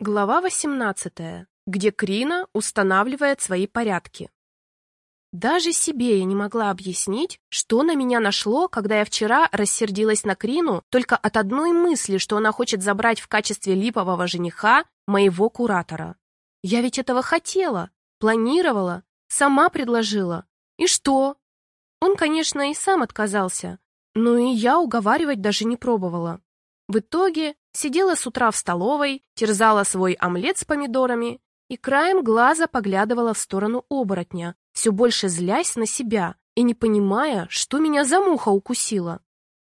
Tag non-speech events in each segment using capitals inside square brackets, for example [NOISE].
Глава 18, где Крина устанавливает свои порядки. Даже себе я не могла объяснить, что на меня нашло, когда я вчера рассердилась на Крину только от одной мысли, что она хочет забрать в качестве липового жениха моего куратора. Я ведь этого хотела, планировала, сама предложила. И что? Он, конечно, и сам отказался, но и я уговаривать даже не пробовала. В итоге сидела с утра в столовой, терзала свой омлет с помидорами и краем глаза поглядывала в сторону оборотня, все больше злясь на себя и не понимая, что меня за муха укусила.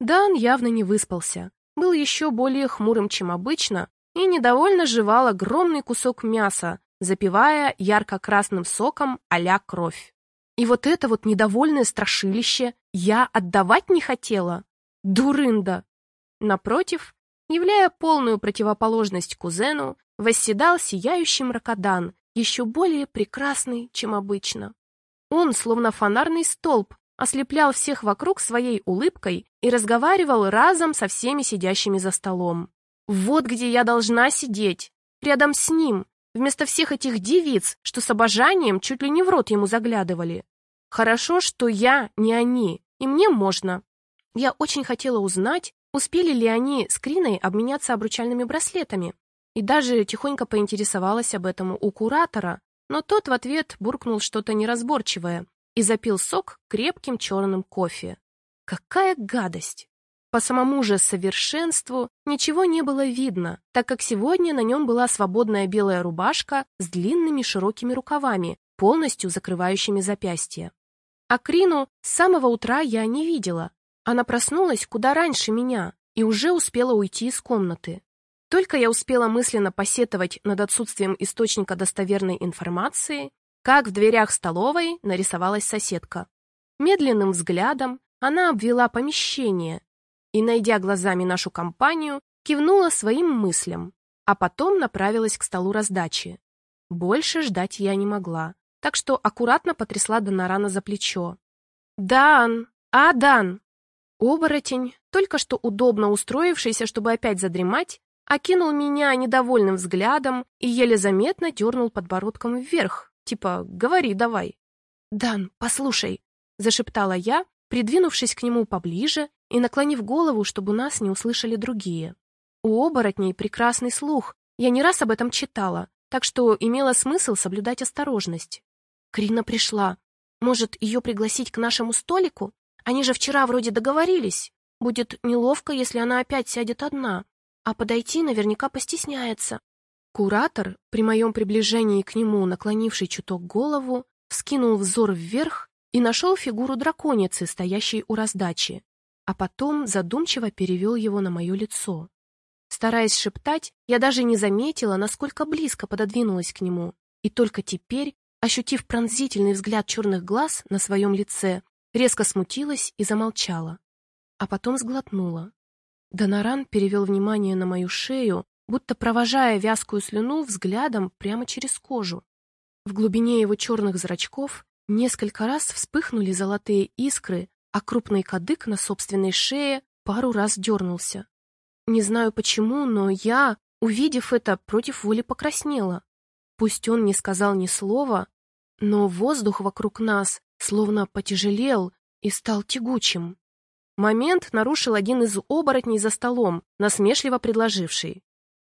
Дан явно не выспался, был еще более хмурым, чем обычно, и недовольно жевал огромный кусок мяса, запивая ярко-красным соком а кровь. И вот это вот недовольное страшилище я отдавать не хотела. Дурында! Напротив, являя полную противоположность кузену, восседал сияющий мракодан, еще более прекрасный, чем обычно. Он, словно фонарный столб, ослеплял всех вокруг своей улыбкой и разговаривал разом со всеми сидящими за столом. Вот где я должна сидеть, рядом с ним, вместо всех этих девиц, что с обожанием чуть ли не в рот ему заглядывали. Хорошо, что я не они, и мне можно. Я очень хотела узнать, Успели ли они с Криной обменяться обручальными браслетами? И даже тихонько поинтересовалась об этом у куратора, но тот в ответ буркнул что-то неразборчивое и запил сок крепким черным кофе. Какая гадость! По самому же совершенству ничего не было видно, так как сегодня на нем была свободная белая рубашка с длинными широкими рукавами, полностью закрывающими запястья. А Крину с самого утра я не видела, она проснулась куда раньше меня и уже успела уйти из комнаты. Только я успела мысленно посетовать над отсутствием источника достоверной информации, как в дверях столовой нарисовалась соседка. Медленным взглядом она обвела помещение и, найдя глазами нашу компанию, кивнула своим мыслям, а потом направилась к столу раздачи. Больше ждать я не могла, так что аккуратно потрясла Донорана за плечо. «Дан! А, Дан! Оборотень, только что удобно устроившийся, чтобы опять задремать, окинул меня недовольным взглядом и еле заметно дернул подбородком вверх, типа «говори давай». «Дан, послушай», — зашептала я, придвинувшись к нему поближе и наклонив голову, чтобы нас не услышали другие. У оборотней прекрасный слух, я не раз об этом читала, так что имело смысл соблюдать осторожность. Крина пришла. Может, ее пригласить к нашему столику? Они же вчера вроде договорились. Будет неловко, если она опять сядет одна, а подойти наверняка постесняется. Куратор, при моем приближении к нему, наклонивший чуток голову, вскинул взор вверх и нашел фигуру драконицы, стоящей у раздачи, а потом задумчиво перевел его на мое лицо. Стараясь шептать, я даже не заметила, насколько близко пододвинулась к нему, и только теперь, ощутив пронзительный взгляд черных глаз на своем лице, резко смутилась и замолчала, а потом сглотнула. Доноран перевел внимание на мою шею, будто провожая вязкую слюну взглядом прямо через кожу. В глубине его черных зрачков несколько раз вспыхнули золотые искры, а крупный кадык на собственной шее пару раз дернулся. Не знаю почему, но я, увидев это, против воли покраснела. Пусть он не сказал ни слова, но воздух вокруг нас словно потяжелел и стал тягучим. Момент нарушил один из оборотней за столом, насмешливо предложивший.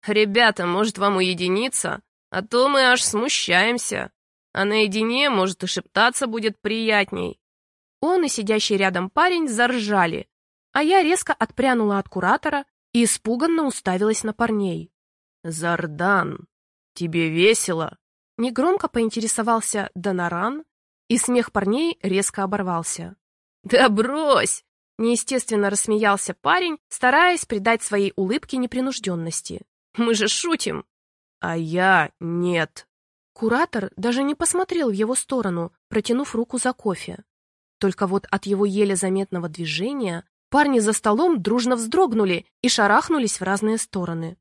«Ребята, может, вам уединиться? А то мы аж смущаемся. А наедине, может, и шептаться будет приятней». Он и сидящий рядом парень заржали, а я резко отпрянула от куратора и испуганно уставилась на парней. «Зардан, тебе весело?» Негромко поинтересовался Доноран, и смех парней резко оборвался. «Да брось!» — неестественно рассмеялся парень, стараясь придать своей улыбке непринужденности. «Мы же шутим!» «А я нет!» Куратор даже не посмотрел в его сторону, протянув руку за кофе. Только вот от его еле заметного движения парни за столом дружно вздрогнули и шарахнулись в разные стороны.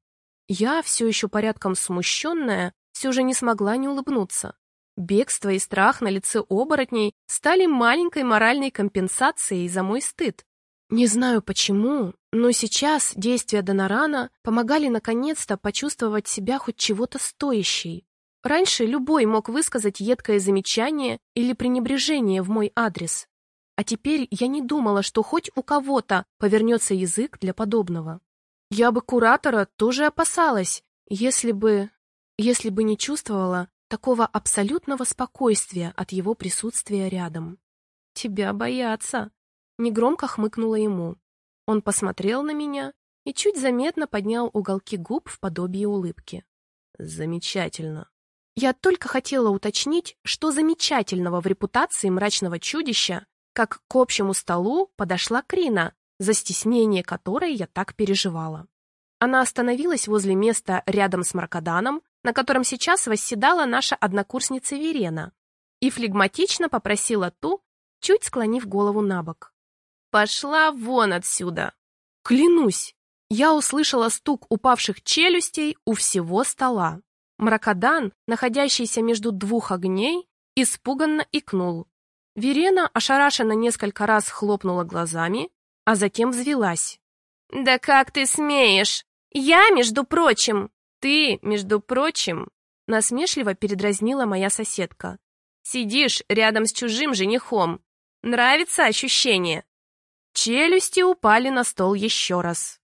Я, все еще порядком смущенная, все же не смогла не улыбнуться. Бегство и страх на лице оборотней стали маленькой моральной компенсацией за мой стыд. Не знаю почему, Но сейчас действия Донорана помогали наконец-то почувствовать себя хоть чего-то стоящей. Раньше любой мог высказать едкое замечание или пренебрежение в мой адрес. А теперь я не думала, что хоть у кого-то повернется язык для подобного. Я бы куратора тоже опасалась, если бы... если бы не чувствовала такого абсолютного спокойствия от его присутствия рядом. «Тебя боятся», — негромко хмыкнула ему. Он посмотрел на меня и чуть заметно поднял уголки губ в подобии улыбки. «Замечательно», я только хотела уточнить, что замечательного в репутации мрачного чудища, как к общему столу подошла Крина, за стеснение которой я так переживала. Она остановилась возле места рядом с Маркаданом, на котором сейчас восседала наша однокурсница Верена, и флегматично попросила ту, чуть склонив голову на бок. «Пошла вон отсюда!» Клянусь, я услышала стук упавших челюстей у всего стола. Мракодан, находящийся между двух огней, испуганно икнул. Верена ошарашенно несколько раз хлопнула глазами, а затем взвелась. «Да как ты смеешь? Я, между прочим!» «Ты, между прочим!» Насмешливо передразнила моя соседка. «Сидишь рядом с чужим женихом. Нравится ощущение?» Челюсти упали на стол еще раз.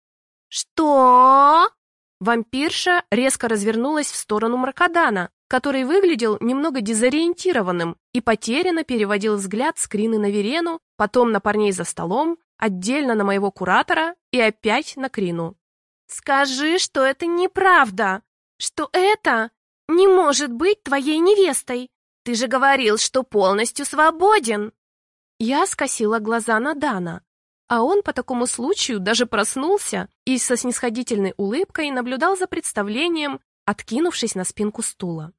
«Что?» Вампирша резко развернулась в сторону Маркадана, который выглядел немного дезориентированным и потерянно переводил взгляд с Крины на Верену, потом на парней за столом, отдельно на моего куратора и опять на Крину. «Скажи, что это неправда, что это не может быть твоей невестой. Ты же говорил, что полностью свободен». Я скосила глаза на Дана, а он по такому случаю даже проснулся и со снисходительной улыбкой наблюдал за представлением, откинувшись на спинку стула.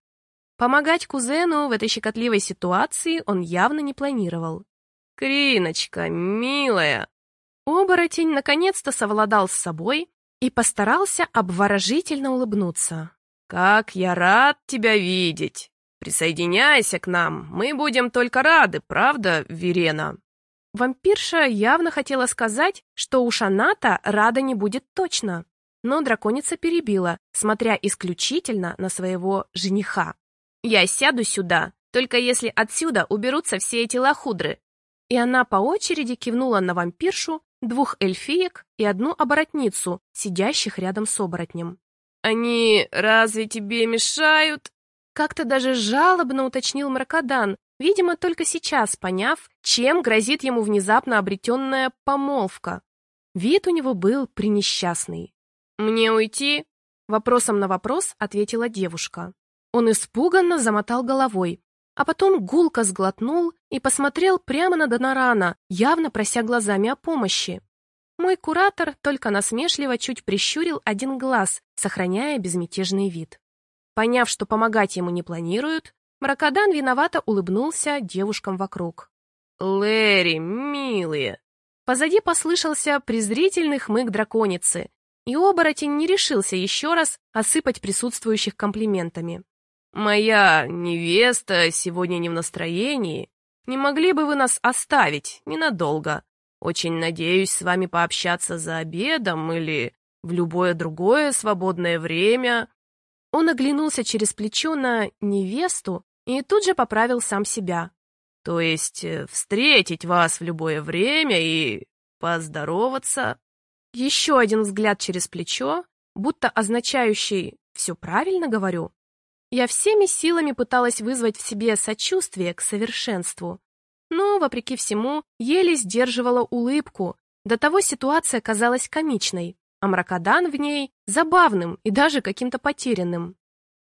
Помогать кузену в этой щекотливой ситуации он явно не планировал. «Криночка, милая!» Оборотень наконец-то совладал с собой и постарался обворожительно улыбнуться. «Как я рад тебя видеть! Присоединяйся к нам, мы будем только рады, правда, Верена?» Вампирша явно хотела сказать, что у Шаната рада не будет точно. Но драконица перебила, смотря исключительно на своего жениха. «Я сяду сюда, только если отсюда уберутся все эти лохудры». И она по очереди кивнула на вампиршу, двух эльфиек и одну оборотницу, сидящих рядом с оборотнем. «Они разве тебе мешают?» Как-то даже жалобно уточнил Мракодан, Видимо, только сейчас поняв, чем грозит ему внезапно обретенная помолвка. Вид у него был пренесчастный. «Мне уйти?» Вопросом на вопрос ответила девушка. Он испуганно замотал головой, а потом гулко сглотнул и посмотрел прямо на Донорана, явно прося глазами о помощи. Мой куратор только насмешливо чуть прищурил один глаз, сохраняя безмятежный вид. Поняв, что помогать ему не планируют, Мракодан виновато улыбнулся девушкам вокруг. «Лэри, милые!» Позади послышался презрительный хмык драконицы, и оборотень не решился еще раз осыпать присутствующих комплиментами. «Моя невеста сегодня не в настроении. Не могли бы вы нас оставить ненадолго? Очень надеюсь с вами пообщаться за обедом или в любое другое свободное время». Он оглянулся через плечо на невесту, и тут же поправил сам себя. То есть э, встретить вас в любое время и поздороваться. Еще один взгляд через плечо, будто означающий «все правильно говорю». Я всеми силами пыталась вызвать в себе сочувствие к совершенству, но, вопреки всему, еле сдерживала улыбку. До того ситуация казалась комичной, а мракодан в ней забавным и даже каким-то потерянным.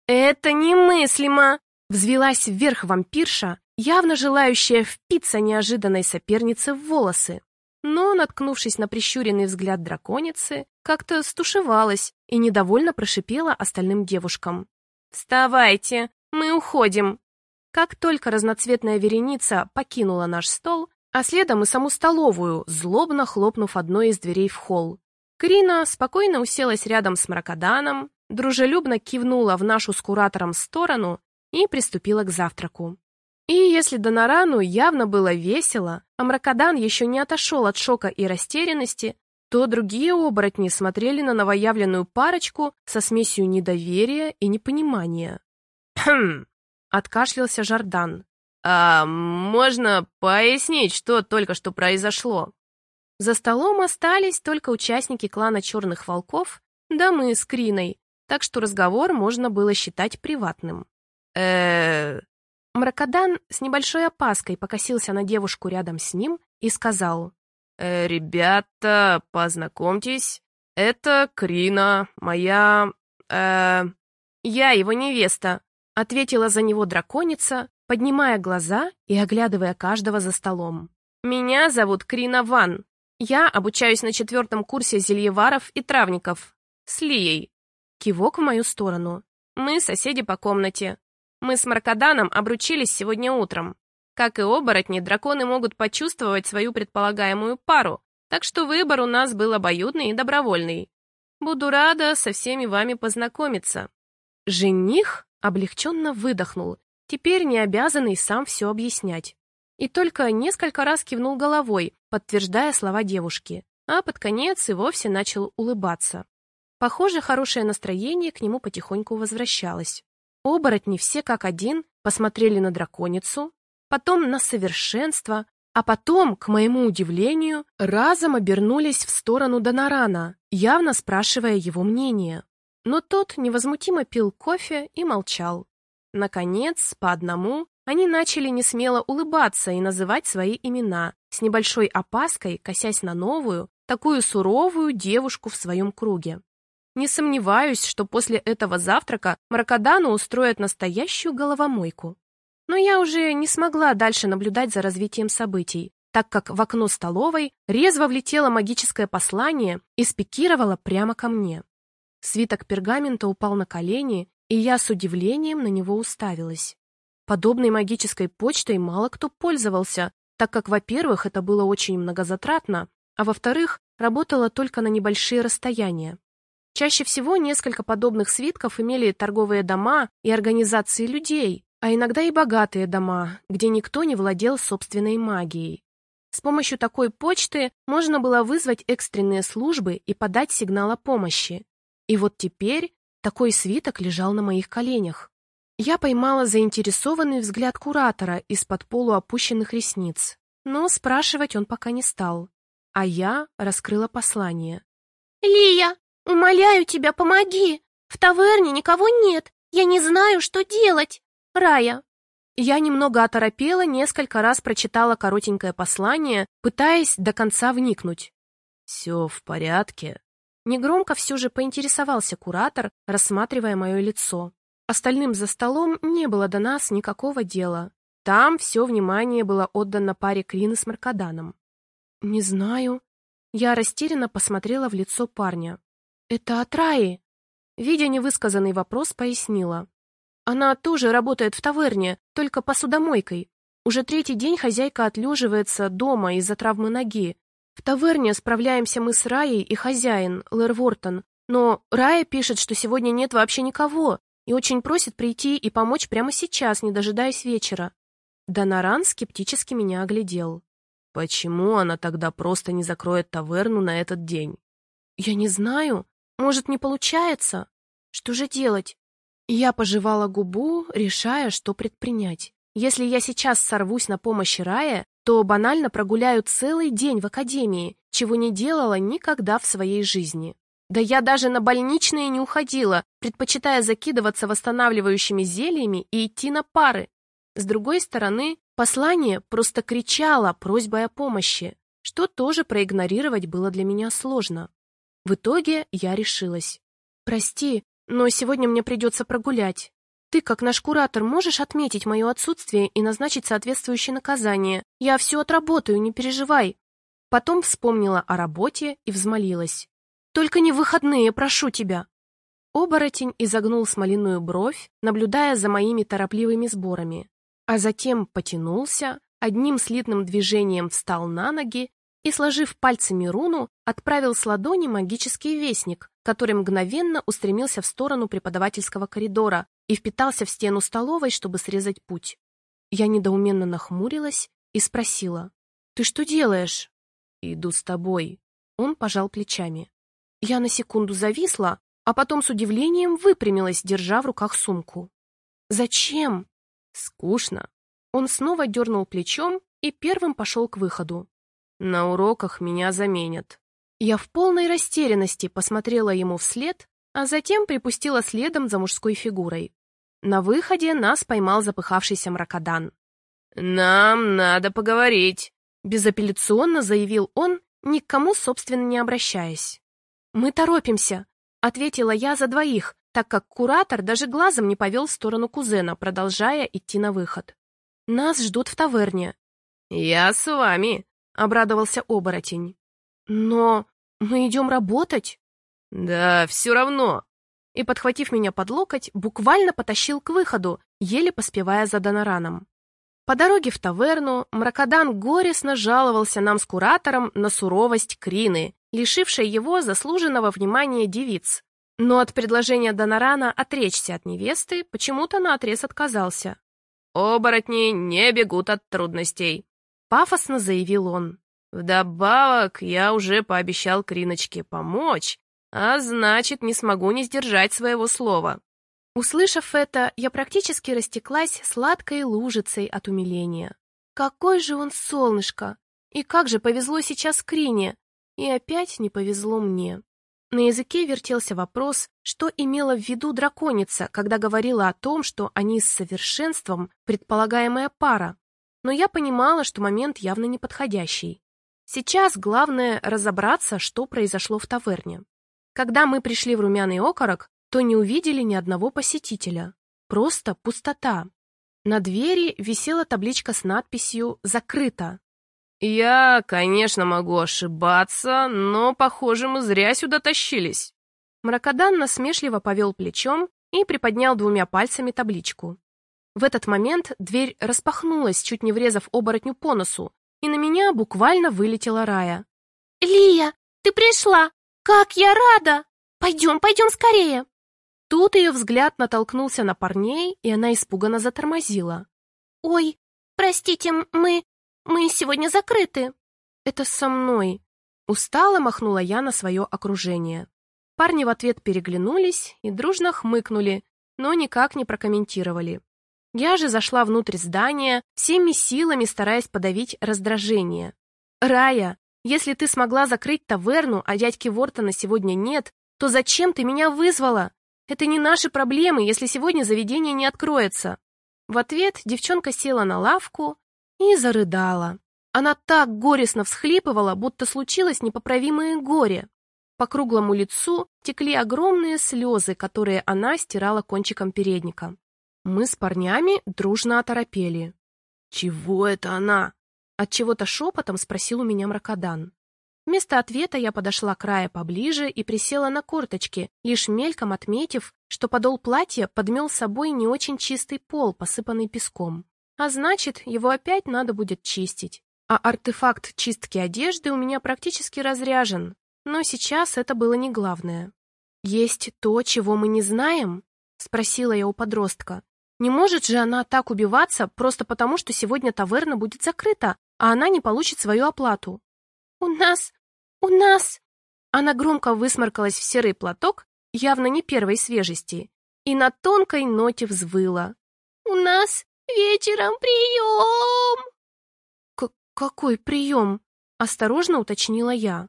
«Это немыслимо!» Взвелась вверх вампирша, явно желающая впиться неожиданной сопернице в волосы. Но, наткнувшись на прищуренный взгляд драконицы, как-то стушевалась и недовольно прошипела остальным девушкам. «Вставайте, мы уходим!» Как только разноцветная вереница покинула наш стол, а следом и саму столовую, злобно хлопнув одной из дверей в холл. Крина спокойно уселась рядом с Мракоданом, дружелюбно кивнула в нашу с куратором сторону и приступила к завтраку. И если Донарану явно было весело, а Мракодан еще не отошел от шока и растерянности, то другие оборотни смотрели на новоявленную парочку со смесью недоверия и непонимания. «Хм!» — откашлялся Жардан. «А можно пояснить, что только что произошло?» За столом остались только участники клана Черных Волков, да мы с Криной, так что разговор можно было считать приватным. э Мракодан с небольшой опаской покосился на девушку рядом с ним и сказал. «Э, «Ребята, познакомьтесь, это Крина, моя... э «Я его невеста», — ответила за него драконица, поднимая глаза и оглядывая каждого за столом. «Меня зовут Крина Ван. Я обучаюсь на четвертом курсе зельеваров и травников. С Лией. Кивок в мою сторону. Мы соседи по комнате. Мы с Маркаданом обручились сегодня утром. Как и оборотни, драконы могут почувствовать свою предполагаемую пару, так что выбор у нас был обоюдный и добровольный. Буду рада со всеми вами познакомиться. Жених облегченно выдохнул, теперь не обязанный сам все объяснять. И только несколько раз кивнул головой, подтверждая слова девушки, а под конец и вовсе начал улыбаться. Похоже, хорошее настроение к нему потихоньку возвращалось. Оборотни все как один посмотрели на драконицу, потом на совершенство, а потом, к моему удивлению, разом обернулись в сторону Донорана, явно спрашивая его мнение. Но тот невозмутимо пил кофе и молчал. Наконец, по одному, они начали несмело улыбаться и называть свои имена, с небольшой опаской, косясь на новую, такую суровую девушку в своем круге. Не сомневаюсь, что после этого завтрака Маракадану устроят настоящую головомойку. Но я уже не смогла дальше наблюдать за развитием событий, так как в окно столовой резво влетело магическое послание и спикировало прямо ко мне. Свиток пергамента упал на колени, и я с удивлением на него уставилась. Подобной магической почтой мало кто пользовался, так как, во-первых, это было очень многозатратно, а во-вторых, работало только на небольшие расстояния. Чаще всего несколько подобных свитков имели торговые дома и организации людей, а иногда и богатые дома, где никто не владел собственной магией. С помощью такой почты можно было вызвать экстренные службы и подать сигнал о помощи. И вот теперь такой свиток лежал на моих коленях. Я поймала заинтересованный взгляд куратора из-под полуопущенных ресниц, но спрашивать он пока не стал. А я раскрыла послание. «Лия, умоляю тебя, помоги! В таверне никого нет, я не знаю, что делать! Рая!» Я немного оторопела, несколько раз прочитала коротенькое послание, пытаясь до конца вникнуть. «Все в порядке?» Негромко все же поинтересовался куратор, рассматривая мое лицо. Остальным за столом не было до нас никакого дела. Там все внимание было отдано паре Крины с Маркаданом. «Не знаю». Я растерянно посмотрела в лицо парня. «Это от Раи?» Видя невысказанный вопрос, пояснила. «Она тоже работает в таверне, только посудомойкой. Уже третий день хозяйка отлеживается дома из-за травмы ноги. В таверне справляемся мы с Раей и хозяин, Лэр Вортон. Но Рая пишет, что сегодня нет вообще никого, и очень просит прийти и помочь прямо сейчас, не дожидаясь вечера. Доноран скептически меня оглядел. Почему она тогда просто не закроет таверну на этот день? Я не знаю. Может, не получается? Что же делать? Я пожевала губу, решая, что предпринять. Если я сейчас сорвусь на помощь Рае, то банально прогуляю целый день в академии, чего не делала никогда в своей жизни. Да я даже на больничные не уходила, предпочитая закидываться восстанавливающими зельями и идти на пары. С другой стороны, послание просто кричало просьбой о помощи, что тоже проигнорировать было для меня сложно. В итоге я решилась. «Прости, но сегодня мне придется прогулять. Ты, как наш куратор, можешь отметить мое отсутствие и назначить соответствующее наказание. Я все отработаю, не переживай». Потом вспомнила о работе и взмолилась. Только не выходные, прошу тебя!» Оборотень изогнул смоляную бровь, наблюдая за моими торопливыми сборами, а затем потянулся, одним слитным движением встал на ноги и, сложив пальцами руну, отправил с ладони магический вестник, который мгновенно устремился в сторону преподавательского коридора и впитался в стену столовой, чтобы срезать путь. Я недоуменно нахмурилась и спросила, «Ты что делаешь?» «Иду с тобой», Он пожал плечами. Я на секунду зависла, а потом с удивлением выпрямилась, держа в руках сумку. «Зачем?» «Скучно». Он снова дернул плечом и первым пошел к выходу. «На уроках меня заменят». Я в полной растерянности посмотрела ему вслед, а затем припустила следом за мужской фигурой. На выходе нас поймал запыхавшийся мракодан. «Нам надо поговорить», — безапелляционно заявил он, ни к собственно, не обращаясь. «Мы торопимся», — ответила я за двоих, так как куратор даже глазом не повел в сторону кузена, продолжая идти на выход. «Нас ждут в таверне». «Я с вами», — обрадовался оборотень. «Но мы идем работать?» «Да, все равно». И, подхватив меня под локоть, буквально потащил к выходу, еле поспевая за Донараном. По дороге в таверну Мракодан горестно жаловался нам с куратором на суровость Крины, лишившей его заслуженного внимания девиц. Но от предложения Донорана отречься от невесты почему-то наотрез отказался. «Оборотни не бегут от трудностей», — пафосно заявил он. «Вдобавок, я уже пообещал Криночке помочь, а значит, не смогу не сдержать своего слова». Услышав это, я практически растеклась сладкой лужицей от умиления. Какой же он солнышко! И как же повезло сейчас Крине! И опять не повезло мне. На языке вертелся вопрос, что имела в виду драконица, когда говорила о том, что они с совершенством предполагаемая пара. Но я понимала, что момент явно неподходящий. Сейчас главное разобраться, что произошло в таверне. Когда мы пришли в румяный окорок, то не увидели ни одного посетителя. Просто пустота. На двери висела табличка с надписью «Закрыто». «Я, конечно, могу ошибаться, но, похоже, мы зря сюда тащились». Мракодан насмешливо повел плечом и приподнял двумя пальцами табличку. В этот момент дверь распахнулась, чуть не врезав оборотню по носу, и на меня буквально вылетела Рая. «Лия, ты пришла! Как я рада! Пойдем, пойдем скорее!» Тут ее взгляд натолкнулся на парней, и она испуганно затормозила. «Ой, простите, мы... мы сегодня закрыты». «Это со мной». Устало махнула я на свое окружение. Парни в ответ переглянулись и дружно хмыкнули, но никак не прокомментировали. Я же зашла внутрь здания, всеми силами стараясь подавить раздражение. «Рая, если ты смогла закрыть таверну, а дядьки Вортона сегодня нет, то зачем ты меня вызвала? Это не наши проблемы, если сегодня заведение не откроется. В ответ девчонка села на лавку и зарыдала. Она так горестно всхлипывала, будто случилось непоправимое горе. По круглому лицу текли огромные слезы, которые она стирала кончиком передника. Мы с парнями дружно оторопели. «Чего это она?» Отчего-то шепотом спросил у меня мракодан. Вместо ответа я подошла к краю поближе и присела на корточки, лишь мельком отметив, что подол платья подмел собой не очень чистый пол, посыпанный песком. А значит, его опять надо будет чистить. А артефакт чистки одежды у меня практически разряжен. Но сейчас это было не главное. «Есть то, чего мы не знаем?» — спросила я у подростка. «Не может же она так убиваться просто потому, что сегодня таверна будет закрыта, а она не получит свою оплату?» «У нас «У нас...» Она громко высморкалась в серый платок, явно не первой свежести, и на тонкой ноте взвыла. «У нас вечером прием!» К «Какой прием?» — осторожно уточнила я.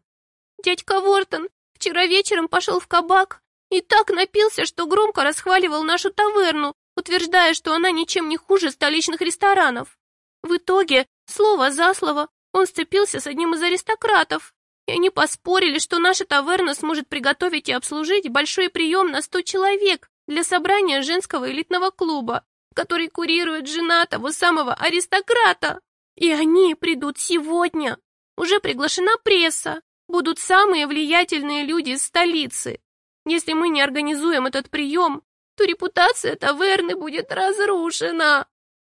«Дядька Вортон вчера вечером пошел в кабак и так напился, что громко расхваливал нашу таверну, утверждая, что она ничем не хуже столичных ресторанов. В итоге, слово за слово, он сцепился с одним из аристократов, и они поспорили, что наша таверна сможет приготовить и обслужить большой прием на сто человек для собрания женского элитного клуба, который курирует жена того самого аристократа. И они придут сегодня. Уже приглашена пресса. Будут самые влиятельные люди из столицы. Если мы не организуем этот прием, то репутация таверны будет разрушена.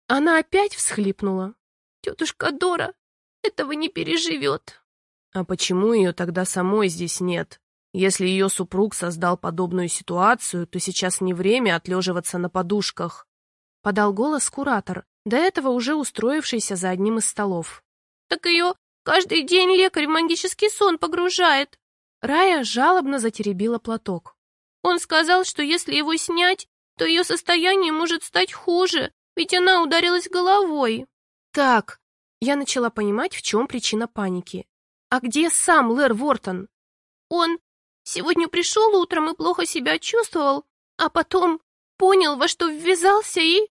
Она опять всхлипнула. Тетушка Дора этого не переживет. А почему ее тогда самой здесь нет? Если ее супруг создал подобную ситуацию, то сейчас не время отлеживаться на подушках. Подал голос куратор, до этого уже устроившийся за одним из столов. Так ее каждый день лекарь в магический сон погружает». Рая жалобно затеребила платок. «Он сказал, что если его снять, то ее состояние может стать хуже, ведь она ударилась головой». «Так», я начала понимать, в чем причина паники. «А где сам Лэр Вортон?» «Он сегодня пришел утром и плохо себя чувствовал, а потом понял, во что ввязался и...»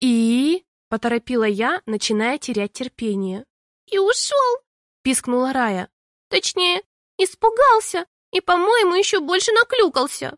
«И?» — поторопила я, начиная терять терпение. «И ушел!» — пискнула Рая. «Точнее, испугался и, по-моему, еще больше наклюкался».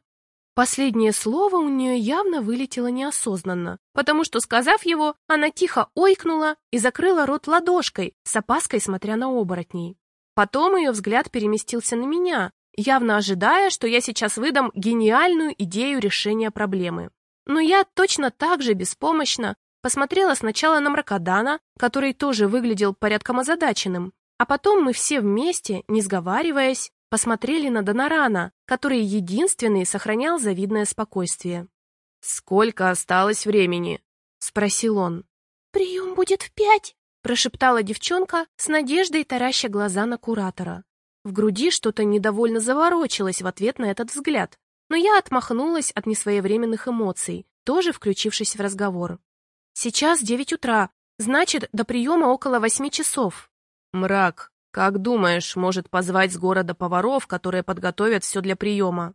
Последнее слово у нее явно вылетело неосознанно, потому что, сказав его, она тихо ойкнула и закрыла рот ладошкой, с опаской смотря на оборотней. Потом ее взгляд переместился на меня, явно ожидая, что я сейчас выдам гениальную идею решения проблемы. Но я точно так же беспомощно посмотрела сначала на Мракодана, который тоже выглядел порядком озадаченным, а потом мы все вместе, не сговариваясь, посмотрели на Донорана, который единственный сохранял завидное спокойствие. «Сколько осталось времени?» — спросил он. «Прием будет в пять», — прошептала девчонка с надеждой тараща глаза на куратора. В груди что-то недовольно заворочилось в ответ на этот взгляд, но я отмахнулась от несвоевременных эмоций, тоже включившись в разговор. «Сейчас девять утра, значит, до приема около восьми часов». «Мрак, как думаешь, может позвать с города поваров, которые подготовят все для приема?»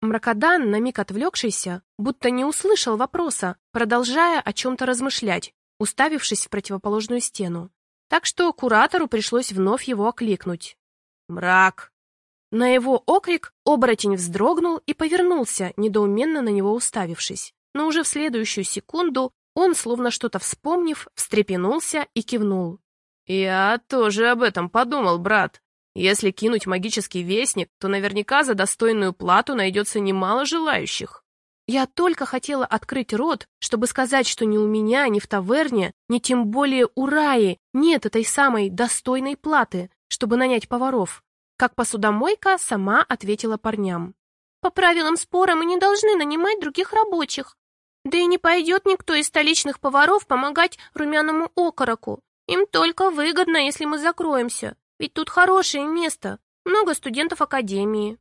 Мракодан, на миг отвлекшийся, будто не услышал вопроса, продолжая о чем-то размышлять, уставившись в противоположную стену. Так что куратору пришлось вновь его окликнуть. «Мрак!» На его окрик оборотень вздрогнул и повернулся, недоуменно на него уставившись. Но уже в следующую секунду он, словно что-то вспомнив, встрепенулся и кивнул. «Я тоже об этом подумал, брат. Если кинуть магический вестник, то наверняка за достойную плату найдется немало желающих». Я только хотела открыть рот, чтобы сказать, что ни у меня, ни в таверне, ни тем более у Раи нет этой самой достойной платы, чтобы нанять поваров. Как посудомойка сама ответила парням. «По правилам спора мы не должны нанимать других рабочих. Да и не пойдет никто из столичных поваров помогать румяному окороку. Им только выгодно, если мы закроемся. Ведь тут хорошее место, много студентов академии.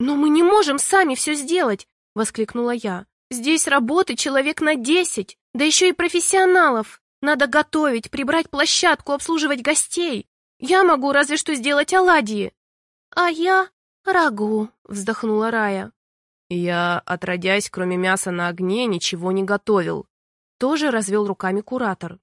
Но мы не можем сами все сделать, воскликнула я. Здесь работы человек на десять, да еще и профессионалов. Надо готовить, прибрать площадку, обслуживать гостей. Я могу разве что сделать оладьи. А я рагу, вздохнула Рая. Я, отродясь, кроме мяса на огне, ничего не готовил. Тоже развел руками куратор.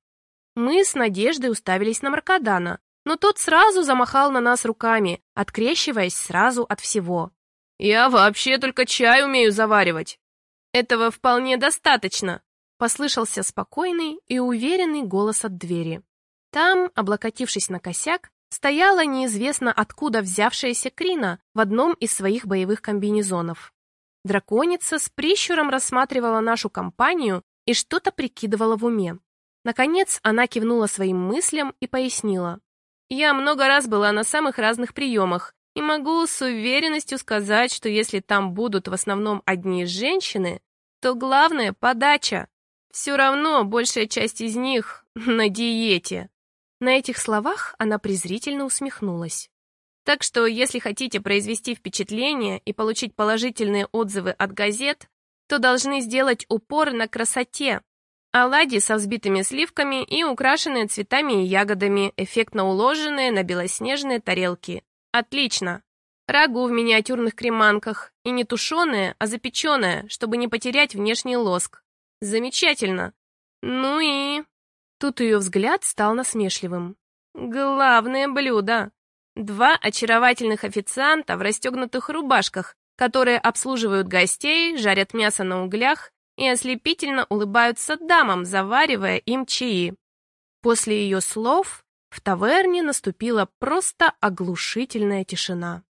Мы с Надеждой уставились на Маркадана, но тот сразу замахал на нас руками, открещиваясь сразу от всего. «Я вообще только чай умею заваривать». «Этого вполне достаточно», — послышался спокойный и уверенный голос от двери. Там, облокотившись на косяк, стояла неизвестно откуда взявшаяся Крина в одном из своих боевых комбинезонов. Драконица с прищуром рассматривала нашу компанию и что-то прикидывала в уме. Наконец она кивнула своим мыслям и пояснила. «Я много раз была на самых разных приемах и могу с уверенностью сказать, что если там будут в основном одни женщины, то главное — подача. Все равно большая часть из них [LAUGHS] на диете». На этих словах она презрительно усмехнулась. Так что, если хотите произвести впечатление и получить положительные отзывы от газет, то должны сделать упор на красоте, Оладьи со взбитыми сливками и украшенные цветами и ягодами, эффектно уложенные на белоснежные тарелки. Отлично! Рагу в миниатюрных креманках. И не тушеное, а запеченное, чтобы не потерять внешний лоск. Замечательно! Ну и... Тут ее взгляд стал насмешливым. Главное блюдо. Два очаровательных официанта в расстегнутых рубашках, которые обслуживают гостей, жарят мясо на углях и ослепительно улыбаются дамам, заваривая им чаи. После ее слов в таверне наступила просто оглушительная тишина.